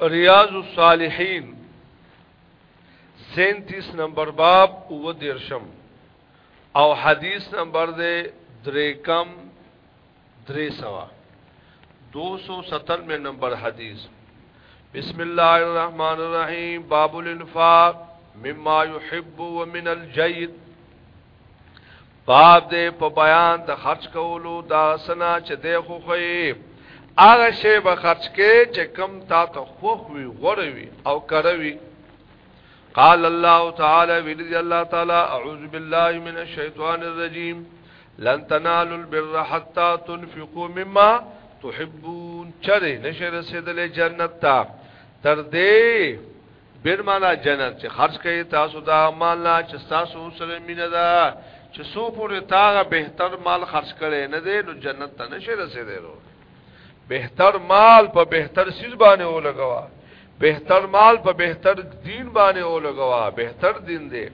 ریاض الصالحین 37 نمبر باب او درشم او حدیث نمبر دے دریکم دری سوا دو سو ستر میں نمبر حدیث بسم اللہ الرحمن الرحیم باب الانفاق مما يحب ومن الجيد باب دې په بیان د خرج کولو دا سنا چې دې خو خې هغه شی به خرج کې چې کم تا ته خوخ وي غوروي او کروي قال الله تعالی ولذي الله تعالی اعوذ بالله من الشیطان الرجیم لن تنالوا البر حتى تنفقوا مما تحبون چره نشه رسیدلې جنت ته تر دې بیر معنا جنت چې خرج کوي تاسو دا مال نه چې تاسو سره مینه ده چې سو پورې تاغه بهتر مال خرج کړي نه دی نو جنت ته نشي رسیدلی ورو بهتر مال په بهتر سیز باندې ولګوا بهتر مال په بهتر دین باندې ولګوا بهتر دین دی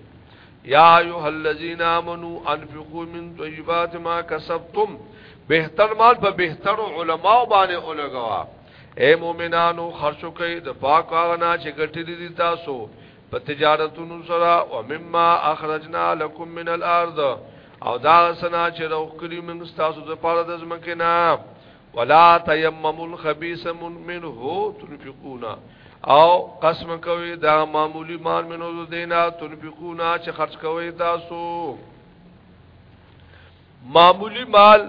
یا ایها الذین آمنو انفقوا من طیبات ما کسبتم بهتر مال په بهتر علماء باندې ولګوا اے مومنانو خرچ کوي د پاک هغه نه چې ګټلې دي تاسو په تجارتونو سره او مما اخرجنا لكم من الارض او دا سنا چې روخ کړی موږ تاسو د پاره د زمکه نه ولا تيمموا الخبيث منه تنفقون او قسم کوي دا معمولی مال منو دینا تنفقون چې خرج کوي تاسو معمولی مال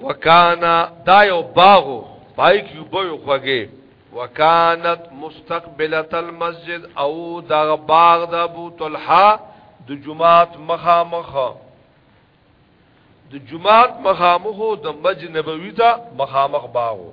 وکانا دا یو باغو پای کې وبو خوږه وکانت مستقبله المسجد او دا باغ د ابو طلحه د جمعات مخامخ د جمعات مخامخ د مسجد نبوي ته مخامخ باغو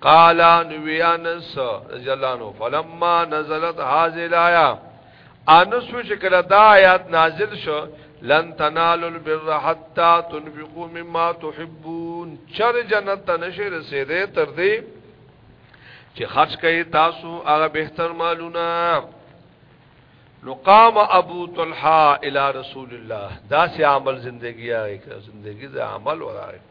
قال نبي انس رضی الله عنه فلما نزلت هذه الايه انس چې کله دا آیات نازل شو لن تنالوا البر حتى تنفقوا مما تحبون چر جنت ته نشي رسیدې تر دې چې خرج کړي تاسو هغه بهتر مالونه نو قام ابو طلحه الى رسول الله دا سي عمل زندگی آئے که زندگی دا عمل ورائے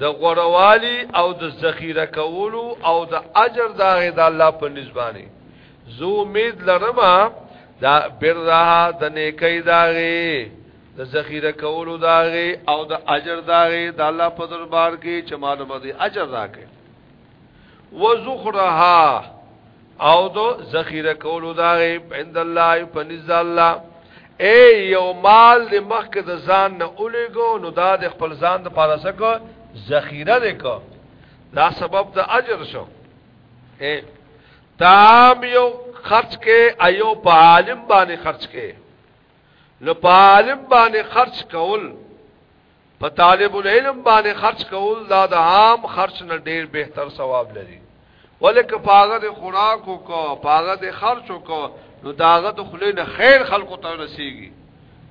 د غړوالي او د ذخیره کولو او د اجر داغه د الله په نسبانه زه امید لرم دا برها د نیکی داغه د ذخیره کولو داغه او د اجر داغه د الله په دربار کې چې معلومه دي اجر راکړي وزخرها او دو ذخیره کولو داغه عند الله پنځ الله اے یو مال د مخک د ځان نه اولګو نو دا د خپل ځان د پاره سکو ذخیره وکړه دا سبب د اجر شو اے تام یو خرج کې ایو په عالم باندې خرج کې نو په عالم باندې خرج کول په طالب العلم باندې خرج کول دا د عام خرج نه ډیر بهتر ثواب لري ولکه پاغه د خوراک او کو پاغه د خرج او کو نو داغه د خلې نه خیر خلکو ته رسیږي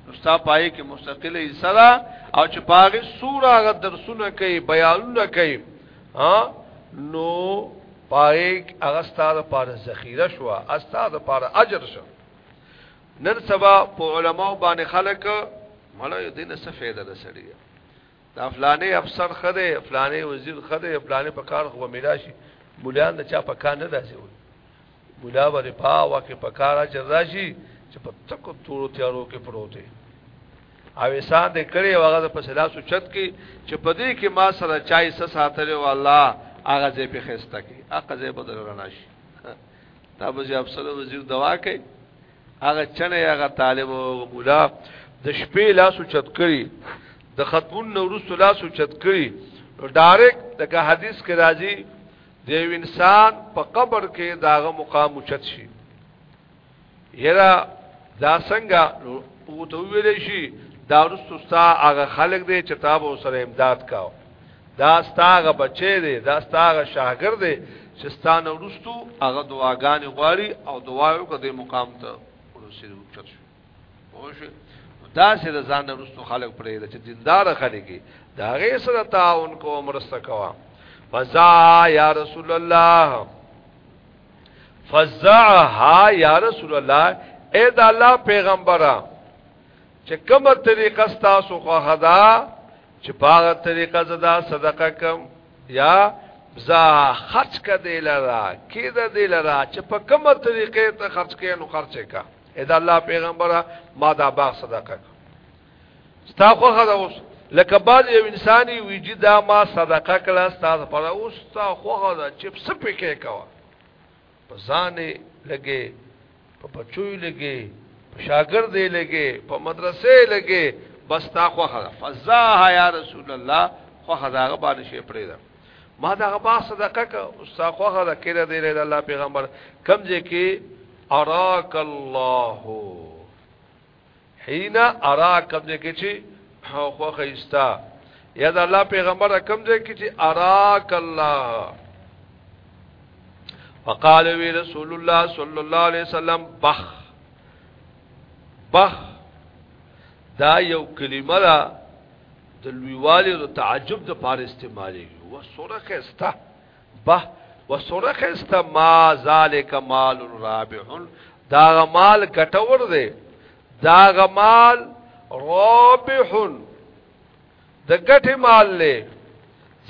نوستا پای کې مستقله ایسرا او چې پاغه سوره غ درسونه کوي بیانونه کوي ها نو پای هغه ستاره پر ذخیره شو استاد پر اجر شو نن سبا په علماو باندې خلک مړه یو دینه څه فایده ده سړی دا فلانه افسر خده فلانه وزیر خده فلانه په کار خو میرا شي مولیان د چا په کار نه راځي مولا باندې پاوا کې په کار اچ راشي چې په تکو تورو تیارو کې پروته او انسان دې کړي هغه په سلاس او چت کې چې په دې کې ما سره چای سس ساتره والله هغه دې په خسته کې هغه دې بدل راناشي دا به زیاب سره وزیر دوا کوي هغه چنه هغه طالب او مولا د شپې لاسو چت کړی د خطبون نورس لاسو چت کړی نو ډایرک دغه حدیث کې راځي د یو انسان په قبر کې داغه مقام اوچت شي یرا دا څنګه او ته ویلې شي دا رسوستا هغه خلق دی چې تاب او سره امداد کاو دا ستاغه بچی دی دا ستاغه شاګرد دی چې ستانه ورستو هغه دعاګانې غواړي او دعا وکړي د مقام ته ورسېږي اوچت شو پوه دا سه د ځان ورستو خلک پرې د چې دیندار خلک دا غي سره تعاون کو مرسته کوا فزا یا رسول الله فزعها یا رسول الله اے دا الله پیغمبره چې کومه طریقه تاسو خو خدا چې باغ طریقه زدا صدقه کم یا زا خرچ کا دی لرا کی دا دی لرا چې په کومه طریقې ته خرچ کین نو خرچ کا ادا الله پیغمبره ما دا باغ صدقه کم ستا خو خدا اوس لکه بعض یو انساني ویجی دا ما صدقه کړه ستا پر اوس تا خو خدا چې سپې کې کوا په ځان لګي په بچوي لګي په شاګرد لګي په مدرسې لګي بس تا خو خدا فزاها یا رسول الله خو خدا باندې شي پرې ده ما دا غبا صدقه کا استاد خو خدا کړه دی له الله پیغمبر کمزې کې اراک الله حين ارا کوم دې کې چې خو خيستا یا د الله پیغمبر کوم دې کې چې اراک الله وقال وی رسول الله صلی الله علیه وسلم بخ بخ دا یو کلمه ده د لویوالي او تعجب د پاره استعمالي و سوره خسته به وسره خسته ما ذالک مال رابح دا غمال ګټور دی دا غمال رابح د ګټه مال له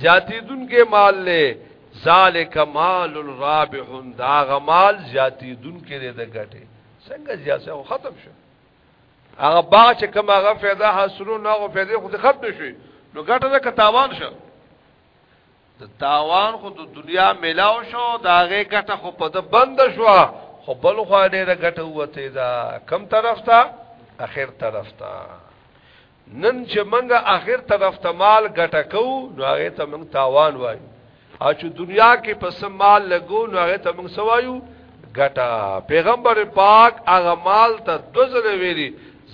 زیاتې دونکو مال له ذالک مال رابح دا غمال زیاتې دونکو دی د ګټه څنګه زیاته ختم شو هغه باغ چې کوم هغه فایده حاصلو نه هغه فایده خو ختم شي نو ګټه ده که تاوان شو د تاوان خو د دنیا ملاو شو دا غې ګټه خو په د بند شو خو بل خو ډېره ګټه وته دا کم طرف ته اخر طرف ته نن چې منګه اخر طرف ته مال ګټه کو نو هغه ته موږ تاوان وایو او چې دنیا کې پس مال لګو نو هغه ته موږ سوایو ګټه پیغمبر پاک هغه مال ته دوزل ویلي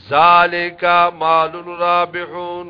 ذالک مال الرابحون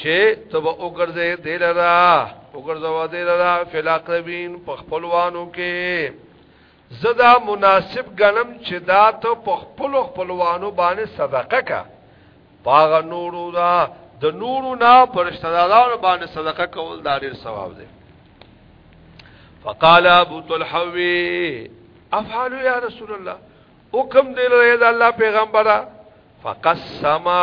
چې تب وګرځې دل را وګرځوا دل را فلاقربین په خپلوانو کې زدا مناسب غنم چې دا ته په خپل خپلوانو باندې صدقه کا باغ نورو دا د نورو نه پرشتدارانو باندې صدقه کول دا ډیر ثواب دی فقال ابو طلحه افعل یا رسول الله حکم دی له الله پیغمبره فقسما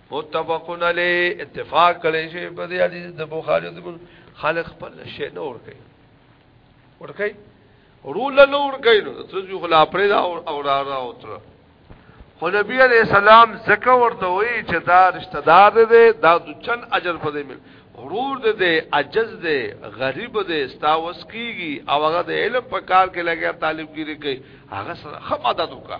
متفقون علی اتفاق کړي شی په دې حدیث د بخاری د خالق خپل شی نه ور کوي ور کوي رول نه ور کوي نو څه جو خلا پرې دا او را را او تر خو نبی علی السلام زکه ورته وی چې دا رشتہ دار دی دا د چن اجر په دې مل غرور دې دې عجز دې غریب دې استاوس کیږي او هغه د علم په کار کې لګیا طالبګيري کوي هغه سره خمدد وکړه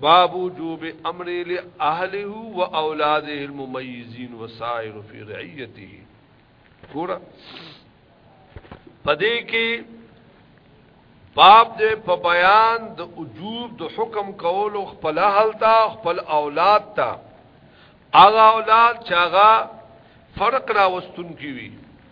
باب وجوب امر لاهله و اولاده المميزين وسائر في رعيته ګور پدې کې باب دې په بیان د وجوب د حکم کولو خپل اهل تا خپل اولاد تا اغا اولاد چاغا فرق را وستون کی وی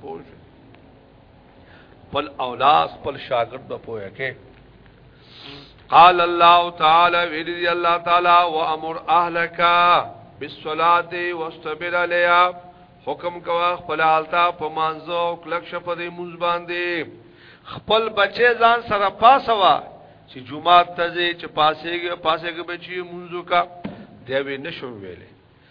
پوه شئ خپل اولاد خپل شاګرد به پوهه کې قال الله تعالی ویلی الله تعالی وامر اهلک بالصلاه واستبر علیا حکم کوا خپل حالتا په مانزو او کلک شپ دې موز باندې خپل بچي ځان سره پاسوا چې جمعه ته چې پاسېږي پاسېږي بچي مونږو کا دی وی نشو ویلې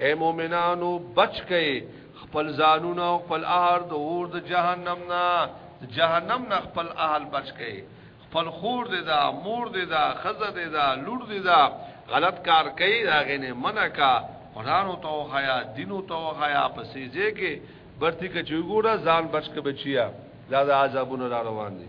اے مومنانو بچ کئ خپل ځانونه او خپل اهل د اور د جهنم نه جهنم نه خپل اهل بچ کئ خپل خور دې دا مور دې دا خزه دې دا لور دې دا غلط کار کوي دا غنه منع کا قران او تو حیا دین او تو حیا پسې ځې کې برتی کې چوغورا ځان بچ کې بچیا دا د عذابونو را روان دي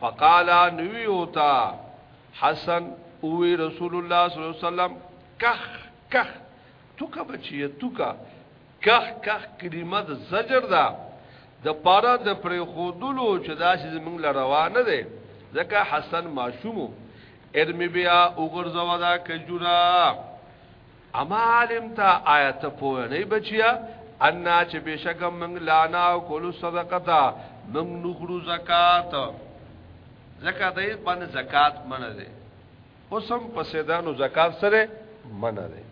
فقال نوی اوتا حسن اوی رسول الله صلی الله علیه وسلم کخ کخ توکا بچیه توکا کخ کخ کلمه د زجر ده د پاره د پر خودلو چې داسې زمنګ ل روانه ده ځکه حسن معشومو ارمی بیا وګرځوا دا کجورا اما عالم تا آیا ته پوه نه بچیا ان چې بشک من لانا او کول صدقتا من نخرو زکات زکات یې باندې زکات منه ده اوسم په سیدانو زکات سره منه ده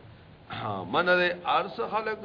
منه ده ارس خلک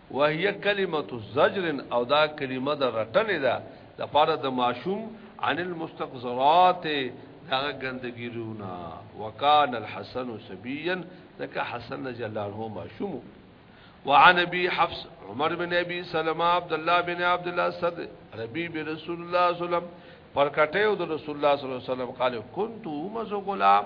وهي کلمه الزجر او دا کلمه د رټنې ده د پاره د ماشوم عن المستقذرات دا ګندګي رونا وکال الحسن سبيا ذکر حسن جلال هو ماشوم وعن ابي حفص عمر بن ابي سلمہ عبد الله بن عبد الله صد ربي برسول الله صلی الله علیه وسلم پر کټه او د رسول الله صلی الله علیه وسلم قال كنت مز غلام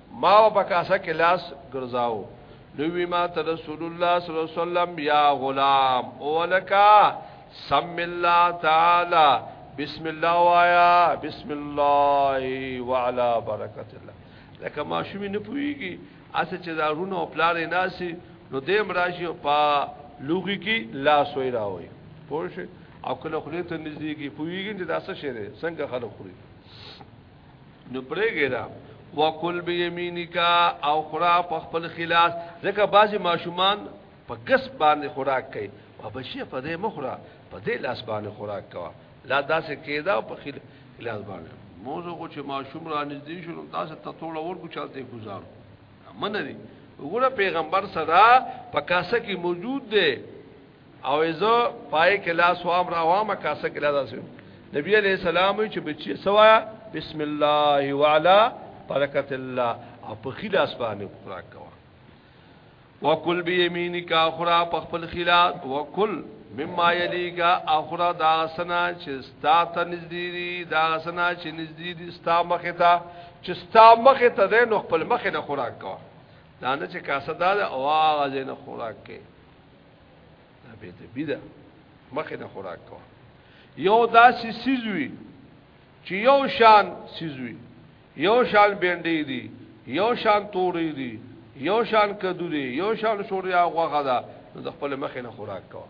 ما و په کاسه کې لاس ګرځاو نو وی ما ته رسول الله صلی الله علیه وسلم یا غلام اولکا سم الله تعالی بسم الله وایا بسم الله وعلى برکت الله لکه ما شومی نه پویږي اسه چې زارونه او پلار ناسي نو دیم راشي په لوګي کې لاس وای راوي پوه شئ او کله خلیته نږدې کې پویږي چې دا څه شی دی څنګه خلک خوري نو پرېګه دا وکل به یمینیکا او خورا په خپل خلاص ځکه بعضی ماشومان په ګس باندې خوراک کوي او بشي په دې مخره په دې لاس باندې خوراک کوي لا داسې کېدا په خلاص باندې موزه کو چې ماشوم را نږدې شو نو تاسو ته ټول ورکو چلته گزار منه دي وګوره پیغمبر صدا په کاسه کې موجود دی او ایزو پای کې لاس وام را وام کاسه کې لاس نبی علیہ السلام چې بچي سوایا بسم الله وعلى برکت الله او په خلاص باندې خوراک کوا وکل بیمینک اخرا په خپل خلاص وکل مما یلیک اخرا دا سنا چې ستا ته نږدې دي دا سنا چې نږدې دي ستا مخه ته چې ستا مخه ته ده نو خپل مخه نه خوراک کوا دا نه چې کاسه دا او هغه نه خوراک کې دا به ته بيدا مخه نه خوراک کوه یو داسې سیزوي چې یو شان سیزوي یو شان بینډې دي یو شان تورې دي یو شان کدو دي یو شان شوریا غوغه ده نو د خپل مخې نه خوراک کوه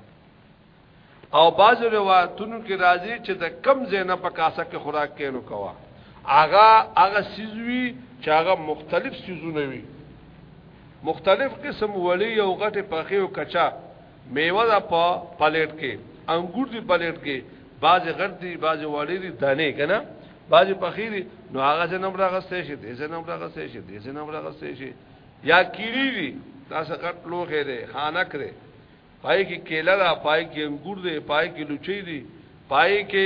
او بعض روایتونو کې راځي چې د کم زینه په کاسه کې خوراک کینو کوا هغه هغه سیزوي چې هغه مختلف سیزونه وي مختلف قسم وړي او غټه پخې او کچا میوه ده په پلیټ کې انګور دی پلیټ کې بعض غټ دی بعض وړي دي دانه کنه بعض پخې دي نو هغه جنم راغستې شي دې جنم راغستې شي دې جنم راغستې شي یا کیری دي تاسو غټ لوخه ده خانک ده پای کې کېله ده پای کې انګور دی پای کې لوچي دي پای کې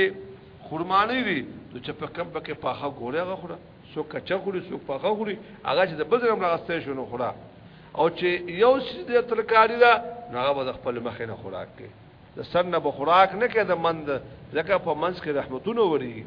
خورمانی دي نو چې په کم پکې پاخه ګوره هغه خوره سو کچا خوري سو پاخه خوري هغه چې د بزرګم راغسته شونه خوره او چې یو څه د ترکاری ده نو هغه به خپل مخ نه خوراک کوي د سر نه به خوراک نه کوي د مند ځکه په منځ کې رحمتونه وري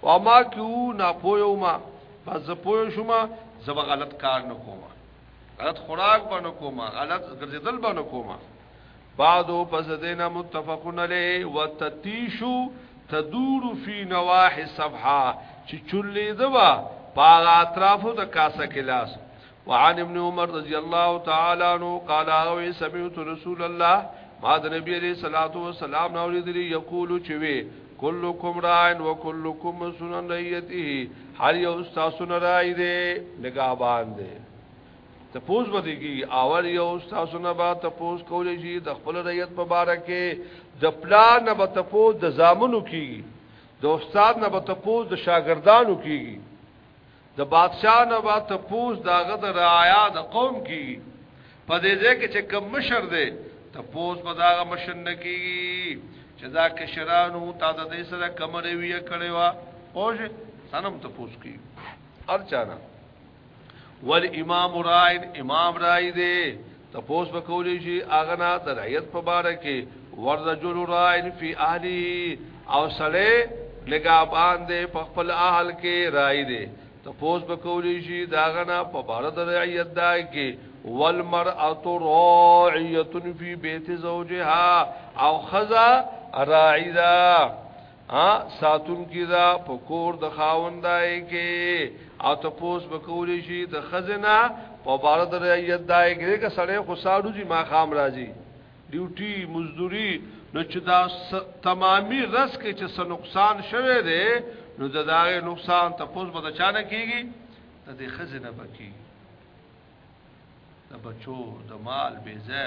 او ما کیو ناپوه او ما بس زه پوه شوم زه به غلط کار نه کوم غلط خوراک به نه کوم غلط ګرځیدل به نه کوم بعدو پس دینا متفقن علی وتتیشو تدور فی نواحی صفحه چې چولې دوا پاغه اطرافو د کاسه کلاس وعن ابن عمر رضی الله تعالی عنہ قال او سمعت رسول الله ما د نبی علیہ الصلوۃ والسلام نو لري یقول چوي کلکم راعن وکلکم مسنن رعیته هر یو استاد سن راعی دی نگاهبان دی تپوس به کی اول یو استاد سن با تپوس کولې شي د خپل رعیت مبارکه د پلان نه به تپوس د زامنو کیږي د استاد نه به تپوس د شاګردانو کیږي د بادشاہ نه با تپوس داغه د رعایا د قوم کی په دې ځای کې چې کم مشر دی تپوس به داغه مشر نه کی چې دا کشرانو تا د دې سره کم رویه کړې وا اوج سنم تپوس کی ارچانا ول امام راین امام رای دی تپوس وکولی شي هغه نه د رعیت په باره کې ورجل راین فی اهلی او سړی نگابان دی په خپل اهل کې رای دی تپوس وکولی شي داغه نه په باره د رعیت دا کې والمرأه راعیه فی بیت زوجها او خزا راعی ده ا ساتون کی دا په کور د خاوندای کې او ته پوس بکولی شي د خزنه په بار د رعیت دای کې که سړی خو ساړو دي ما خام راځي ډیوټي مزدوري نو چې دا تمامي رس کې چې څه نقصان شوه دی نو د داغه نقصان ته پوس به چانه کیږي د دې خزنه بکی د بچو د مال بیزه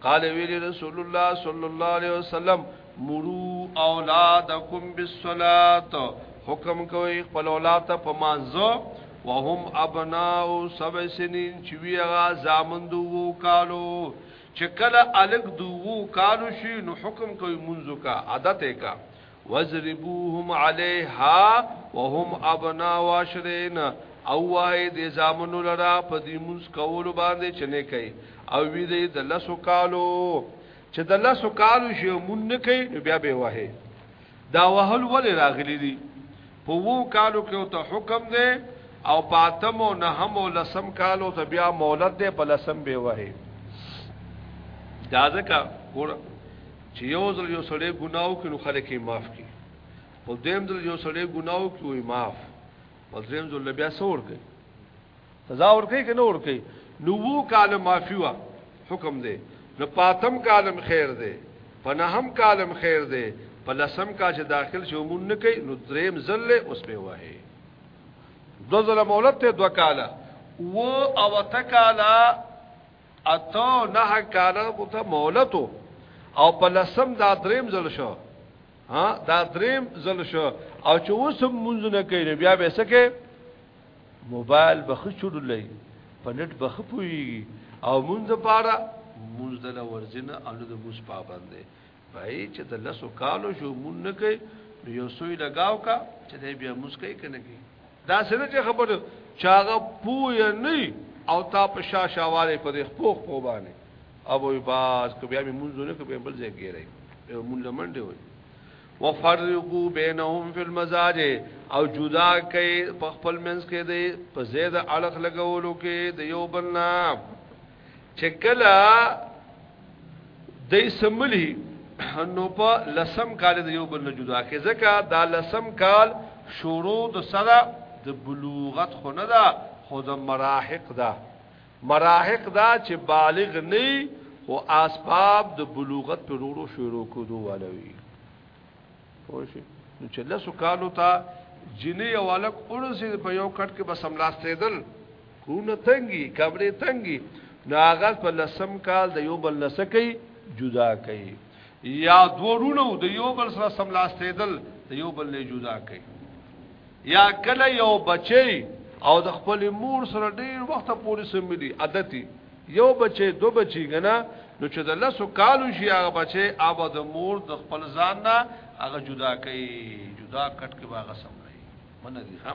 قال ویلی رسول الله صلی الله علیه وسلم مرو اولادکم بالصلاه حکم کوي خپل اولاد ته په مانځو وهم ابناء سبع سنین چې ویغه زامندو وو کالو چې کله الګ دوو کالو شي نو حکم کوي منځو کا عادت کا وضربوهم علیها وهم ابنا واشرین او وای د زامنو لرا په دې موس کول باندې چنه کوي او وی دې د لسو کالو چې د لسو کالو شی مون نه کوي نو بیا به وه دا وهل ول راغلی دي په وو کالو کې ته حکم دی او پاتم او نهم او لسم کالو ته بیا مولد دی په لسم به وه دا ځکه ګور چې یو ځل یو سړی ګناه وکړي نو خلک یې معاف کړي او دیم ځل یو سړی ګناه وکړي وي معاف او دریم ځل بیا څور کوي سزا ور کوي کنه ور کوي نو وو کال معافي وا حکم دی نو پاتم کالم خیر دی پنهم کالم خیر دی په لسم کا چې داخل شي مون نه کوي نو دریم ځل اوس به واه دو ځل مولت ته دوه کاله و او تکالا اته نه کاله مت مولتو او په لسم دا دریم زل شو ها دا دریم زل شو او چې وسم مونږ نه کوي بیا به سکه موبایل بخښول لې په نت بخپوي او مونږ لپاره مونږ د ورزنه او د موس پابند دي پای چې د لسو کالو شو مون نه کوي نو یو سوی لگاو کا چې دې بیا مسکې کنه کی دا سره چې خبره چاغه پوی نه او تا په شا شاواله په دې خپوخ په باندې ابو باز کو بیا مونږ نه کو بل ځای ګیرای مونږ لمنډه وي وفرقو بینهم فی المزاج او جدا کئ په خپل منځ کې دی په زید الخ لګولو کې د یو بل نام چې کله دای سملی نو په لسم کال د یو بل نه جدا کې ځکه دا لسم کال شروع د سره د بلوغت خو نه ده خو د مراهق ده مراهق دا چې بالغ نه او اسباب د بلوغت پر ورو شروع کودو والوي پوه شئ نو چې لسو کالو ته جنې او الک اورسې په یو کټ کې بس املاستېدل کونه تنګي کمرې تنګي نو هغه په لسم کال د یو بل نسکی جدا کړي یا دورونو د یو بل سره سملاستېدل د یو بل نه جدا کړي یا کله یو بچي او د خپل مور سره ډیر وخت پورې سمري عادتي یو بچي دو بچي غنا نو چې د لسو کالو شي هغه بچي اوبه د مور د خپل ځان نه هغه جدا کړي جدا کټ کې واغه سم نه منه دي ها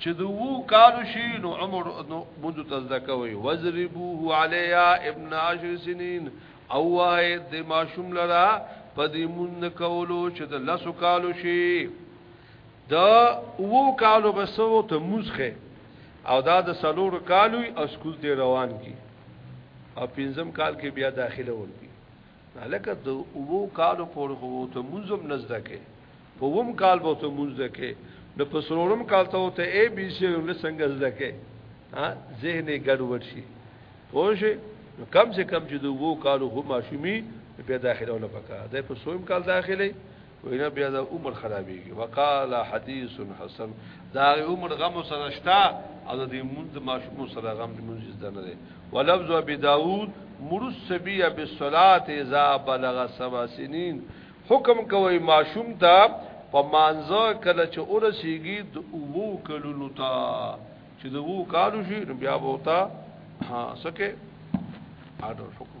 چې د وو کالو شي نو عمر نو مونږ ته زکه وي وزربوه علیا ابن عشر سنین او وای د ماشوم لرا په دې مونږ کولو چې د لسو کالو شي د وو کالو بسو ته موزخه او دا د سلور کالو او سکول ته روان کی او پنځم کال کې بیا داخله ورکی لکه د اوو کالو پورې خو ته منظم نزده کې په ووم کال به ته منځ کې نو په سرورم کال ته ته ای بي سي نه څنګه زده کې ها ذهني ګډوډ شي پوه شي نو کم سے کم چې د وو کالو هو ماشومي په داخله ولا پکا ده په سوم کال داخله وینا بیا د عمر خرابېږي وقال حدیث حسن دا عمر غم سره شتا او د مونږ ماشوم سره غم د مونږ زده نه دی ولفظ ابي داود مرسبي بالصلاه اذا بلغ سبع سنين حکم کوي ماشوم ته په مانزه کله چې اورسیږي د اوو کلونو ته چې د وو کالو شي بیا بوتا ها سکه اډر حکم